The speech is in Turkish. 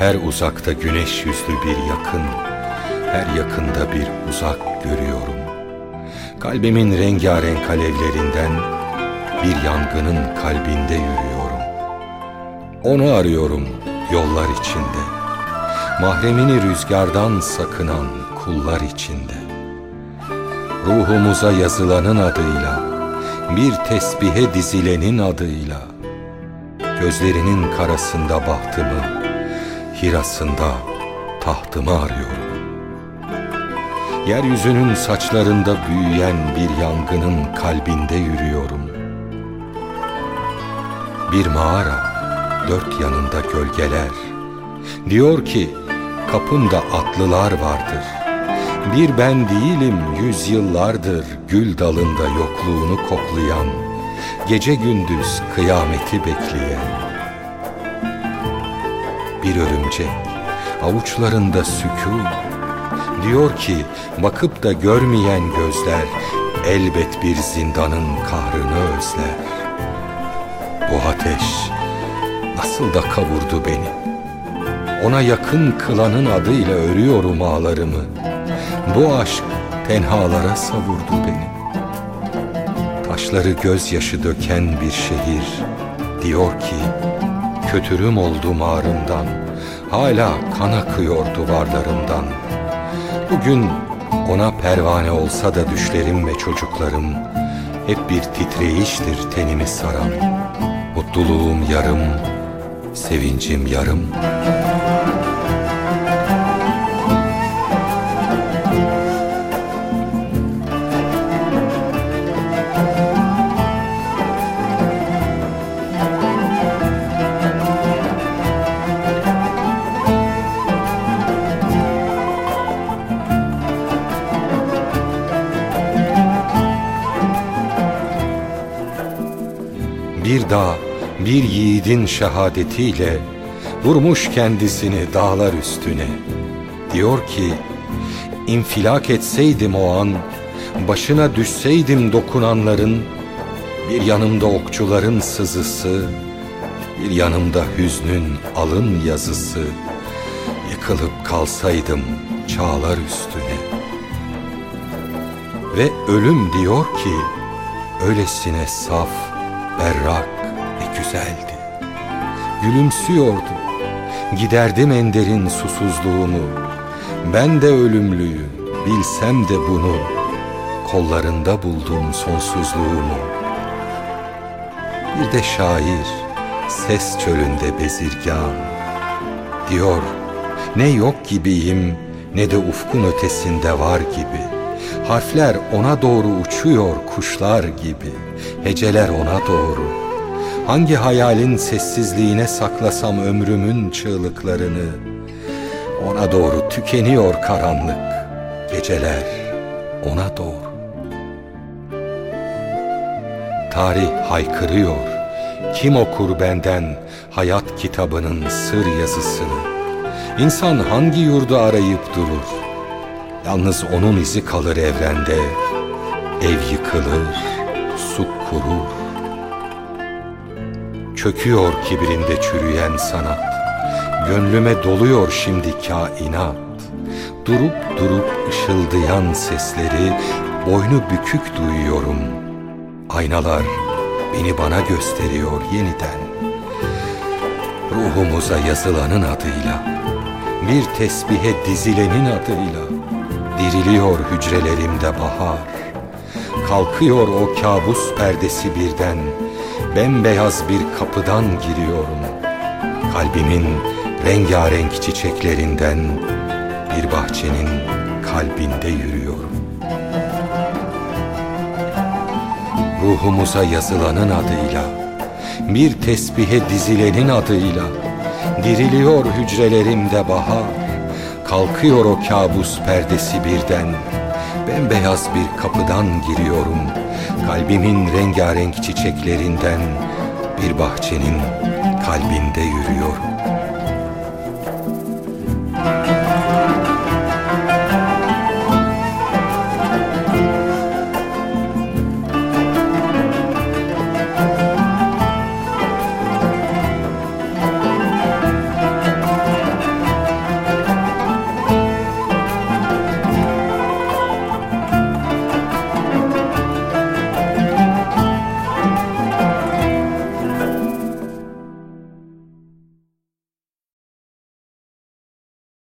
Her uzakta güneş yüzlü bir yakın, her yakında bir uzak görüyorum. Kalbimin rengarenk alevlerinden bir yangının kalbinde yürüyorum. Onu arıyorum yollar içinde, mahremini rüzgardan sakınan kullar içinde. Ruhumuza yazılanın adıyla, bir tesbihe dizilenin adıyla, gözlerinin karasında bahtımı, hirasında tahtımı arıyorum. Yeryüzünün saçlarında büyüyen bir yangının kalbinde yürüyorum. Bir mağara, dört yanında gölgeler. Diyor ki, kapında atlılar vardır. Bir ben değilim yüzyıllardır gül dalında yokluğunu koklayan, gece gündüz kıyameti bekleyen bir örümcek avuçlarında sükun Diyor ki bakıp da görmeyen gözler elbet bir zindanın kahrını özler. Bu ateş nasıl da kavurdu beni. Ona yakın kılanın adıyla örüyorum ağlarımı. Bu aşk tenhalara savurdu beni. Taşları gözyaşı döken bir şehir. Diyor ki kötürüm oldum ağrımdan. Hala kan akıyor duvarlarımdan. Bugün ona pervane olsa da düşlerim ve çocuklarım Hep bir titreyiştir tenimi saran. Mutluluğum yarım, sevincim yarım Bir dağ bir yiğidin şehadetiyle Vurmuş kendisini dağlar üstüne. Diyor ki infilak etseydim o an Başına düşseydim dokunanların Bir yanımda okçuların sızısı Bir yanımda hüznün alın yazısı Yıkılıp kalsaydım çağlar üstüne. Ve ölüm diyor ki Öylesine saf berrak ve güzeldi. Gülümsüyordu, giderdim enderin susuzluğunu. Ben de ölümlüyüm, bilsem de bunu, kollarında buldum sonsuzluğumu. Bir de şair, ses çölünde bezirgan, diyor, ne yok gibiyim, ne de ufkun ötesinde var gibi.'' Harfler ona doğru uçuyor kuşlar gibi. Heceler ona doğru. Hangi hayalin sessizliğine saklasam ömrümün çığlıklarını? Ona doğru tükeniyor karanlık. Geceler ona doğru. Tarih haykırıyor. Kim okur benden hayat kitabının sır yazısını? İnsan hangi yurdu arayıp durur Yalnız onun izi kalır evrende. Ev yıkılır, su kurur. Çöküyor kibirinde çürüyen sanat. Gönlüme doluyor şimdi kainat. Durup durup ışıldayan sesleri Boynu bükük duyuyorum. Aynalar beni bana gösteriyor yeniden. Ruhumuza yazılanın adıyla Bir tesbihe dizilenin adıyla Diriliyor hücrelerimde bahar. Kalkıyor o kabus perdesi birden Bembeyaz bir kapıdan giriyorum. Kalbimin rengarenk çiçeklerinden Bir bahçenin kalbinde yürüyorum. Ruhumuza yazılanın adıyla Bir tesbihe dizilenin adıyla Diriliyor hücrelerimde bahar Kalkıyor o kabus perdesi birden. Bembeyaz bir kapıdan giriyorum. Kalbimin rengarenk çiçeklerinden Bir bahçenin kalbinde yürüyorum